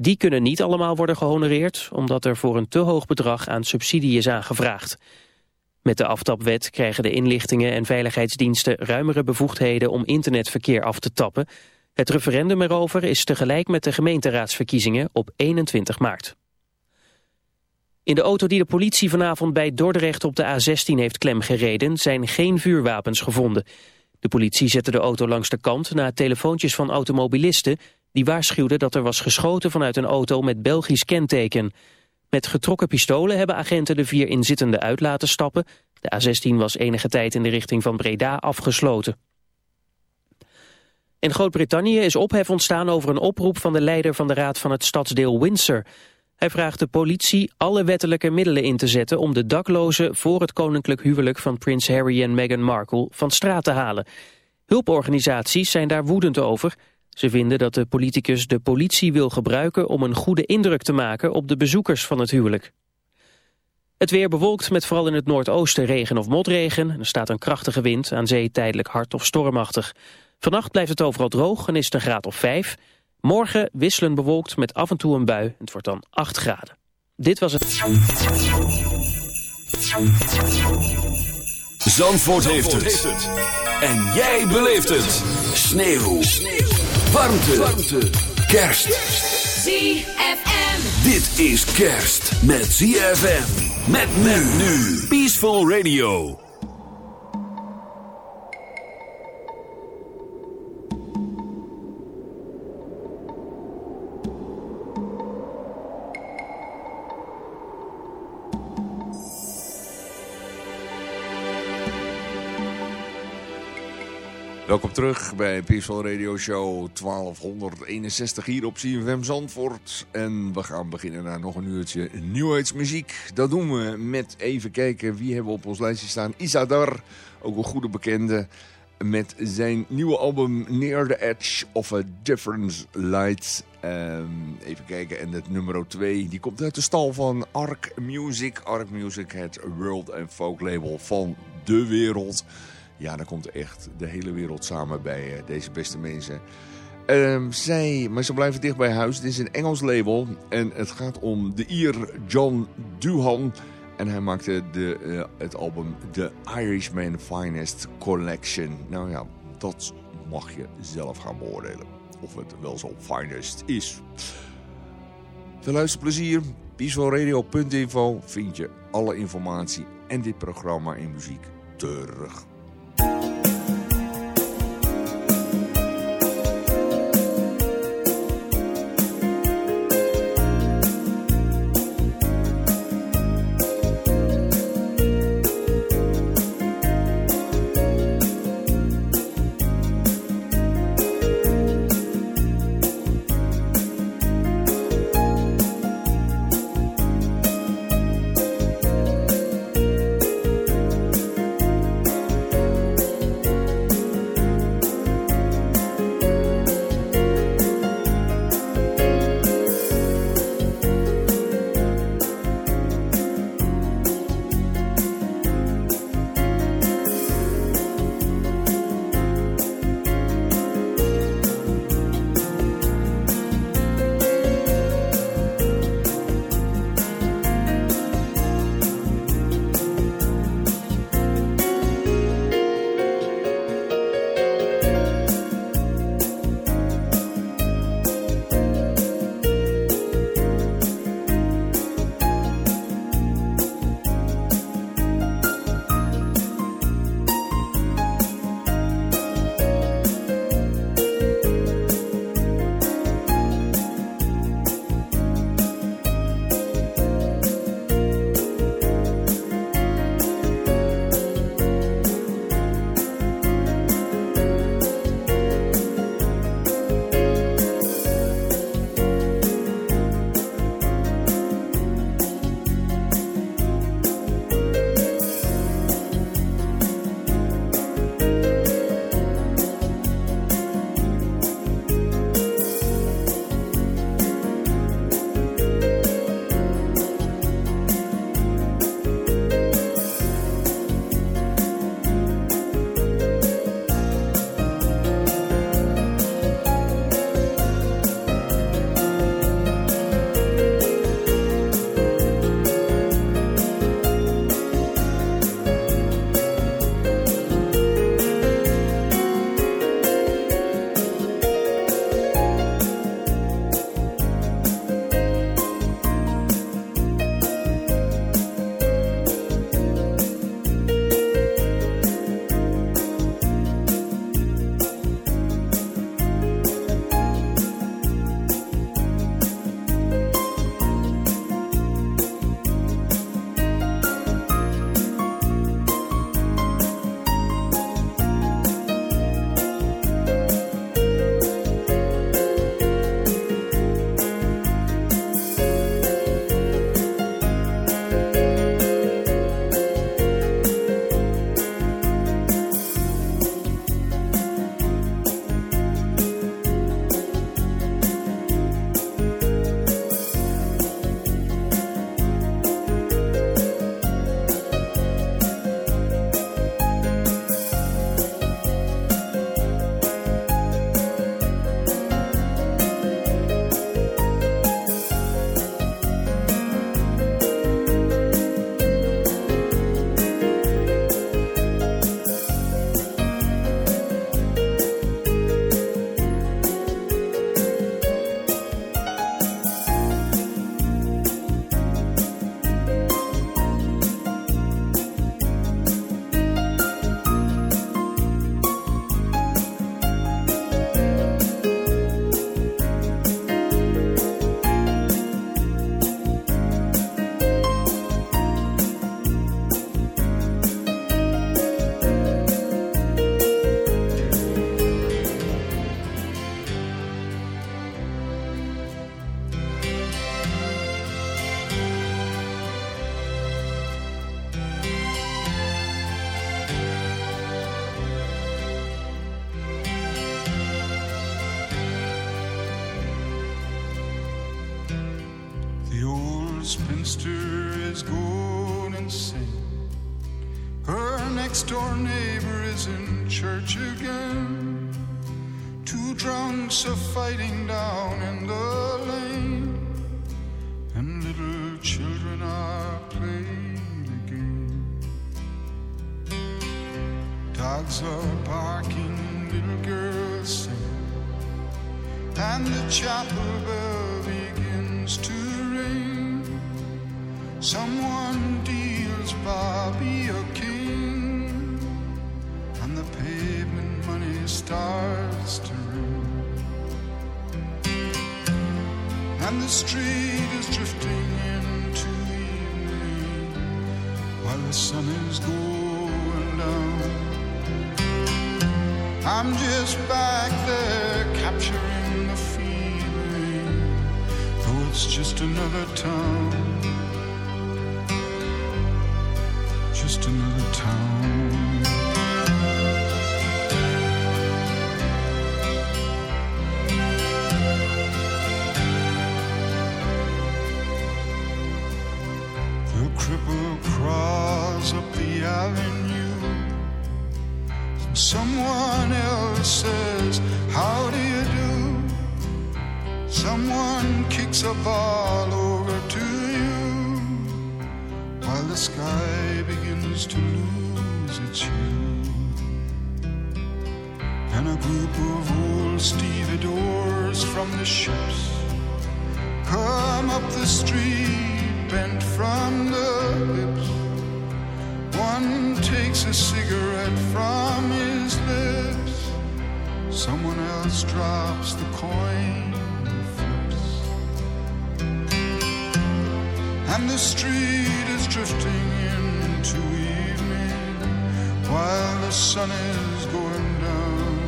Die kunnen niet allemaal worden gehonoreerd... omdat er voor een te hoog bedrag aan subsidie is aangevraagd. Met de aftapwet krijgen de inlichtingen en veiligheidsdiensten... ruimere bevoegdheden om internetverkeer af te tappen. Het referendum erover is tegelijk met de gemeenteraadsverkiezingen op 21 maart. In de auto die de politie vanavond bij Dordrecht op de A16 heeft klemgereden... zijn geen vuurwapens gevonden. De politie zette de auto langs de kant na telefoontjes van automobilisten... die waarschuwden dat er was geschoten vanuit een auto met Belgisch kenteken. Met getrokken pistolen hebben agenten de vier inzittenden uit laten stappen. De A16 was enige tijd in de richting van Breda afgesloten. In Groot-Brittannië is ophef ontstaan over een oproep van de leider van de raad van het stadsdeel Windsor... Hij vraagt de politie alle wettelijke middelen in te zetten om de daklozen voor het koninklijk huwelijk van prins Harry en Meghan Markle van straat te halen. Hulporganisaties zijn daar woedend over. Ze vinden dat de politicus de politie wil gebruiken om een goede indruk te maken op de bezoekers van het huwelijk. Het weer bewolkt met vooral in het noordoosten regen of motregen. Er staat een krachtige wind, aan zee tijdelijk hard of stormachtig. Vannacht blijft het overal droog en is het een graad of 5. Morgen wisselen bewolkt met af en toe een bui. Het wordt dan 8 graden. Dit was het. Zandvoort, heeft, het. En jij beleeft het. Sneeuw. Sneeuw. Warmte. Warmte. Kerst. ZFM. Dit is kerst met ZFM. Met men nu. Peaceful Radio. Welkom terug bij Peaceful Radio Show 1261 hier op CFM Zandvoort. En we gaan beginnen naar nog een uurtje nieuwheidsmuziek. Dat doen we met even kijken wie hebben we op ons lijstje staan. Isadar, ook een goede bekende, met zijn nieuwe album Near the Edge of a Different Light. Um, even kijken, en het nummer 2, die komt uit de stal van Arc Music. Arc Music, het world and folk label van de wereld. Ja, dan komt echt de hele wereld samen bij uh, deze beste mensen. Um, zij, maar ze blijven dicht bij huis. Het is een Engels label en het gaat om de Ier John Duhan. En hij maakte de, uh, het album The Irishman Finest Collection. Nou ja, dat mag je zelf gaan beoordelen. Of het wel zo finest is. Veel luisterplezier. Peacefulradio.info vind je alle informatie en dit programma in muziek terug. Dogs are barking, little girls sing, and the chapel bell begins to ring. Someone deals Bobby a king, and the pavement money starts to ring. And the street is drifting into evening while the sun is going down. I'm just back there capturing the feeling, though it's just another town. Sun is going down.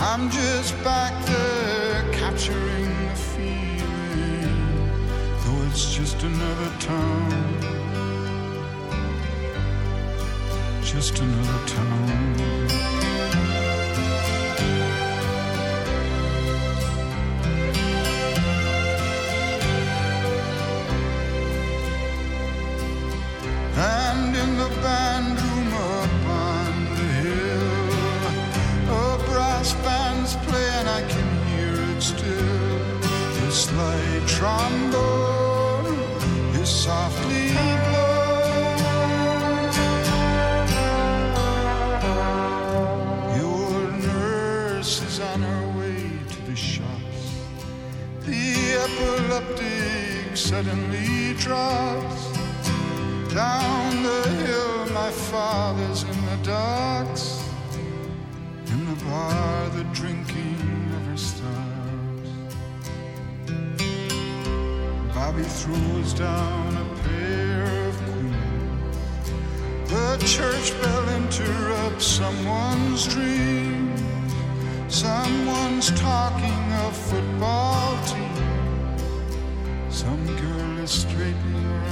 I'm just back there capturing the feeling, though it's just another town. Just another town. Is softly blowing. Your nurse is on her way to the shops. The epileptic suddenly drops. Down the hill, my father's in the docks. Bobby throws down a pair of queens. The church bell interrupts someone's dream. Someone's talking of football team. Some girl is straightening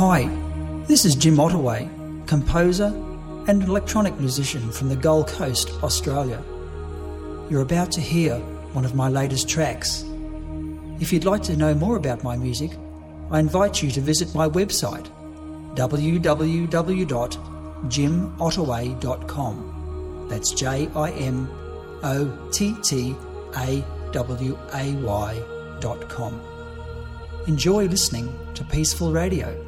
Hi, this is Jim Ottaway, composer and electronic musician from the Gold Coast, Australia. You're about to hear one of my latest tracks. If you'd like to know more about my music, I invite you to visit my website www.jimottaway.com. That's J I M O T T A W A Y.com. Enjoy listening to Peaceful Radio.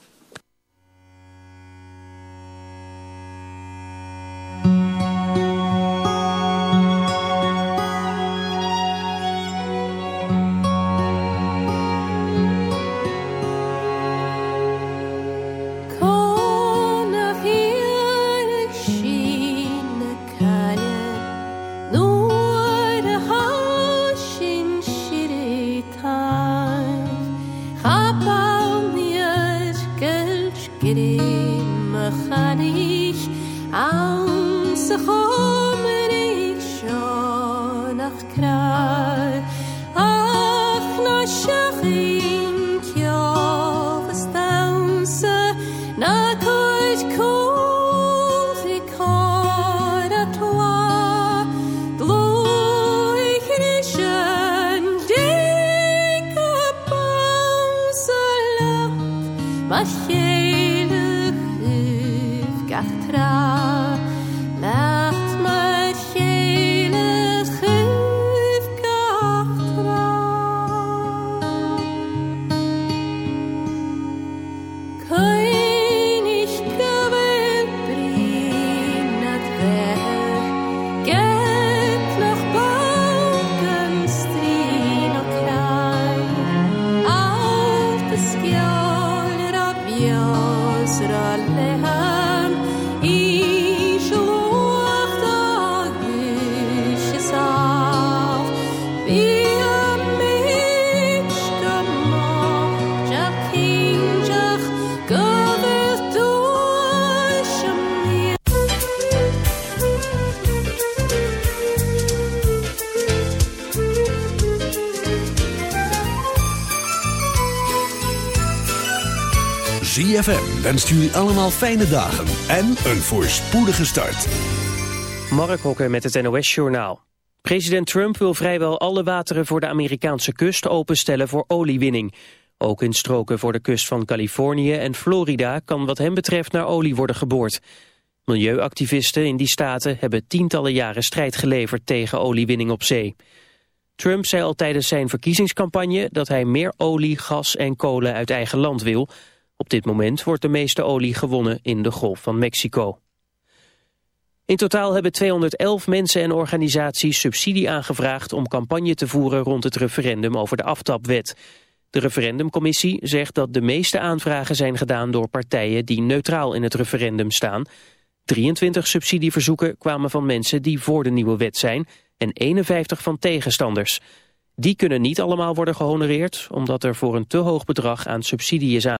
Wenst jullie allemaal fijne dagen en een voorspoedige start. Mark Hokker met het NOS Journaal. President Trump wil vrijwel alle wateren voor de Amerikaanse kust openstellen voor oliewinning. Ook in stroken voor de kust van Californië en Florida kan wat hem betreft naar olie worden geboord. Milieuactivisten in die staten hebben tientallen jaren strijd geleverd tegen oliewinning op zee. Trump zei al tijdens zijn verkiezingscampagne dat hij meer olie, gas en kolen uit eigen land wil... Op dit moment wordt de meeste olie gewonnen in de Golf van Mexico. In totaal hebben 211 mensen en organisaties subsidie aangevraagd om campagne te voeren rond het referendum over de aftapwet. De referendumcommissie zegt dat de meeste aanvragen zijn gedaan door partijen die neutraal in het referendum staan. 23 subsidieverzoeken kwamen van mensen die voor de nieuwe wet zijn en 51 van tegenstanders. Die kunnen niet allemaal worden gehonoreerd omdat er voor een te hoog bedrag aan subsidie is aan.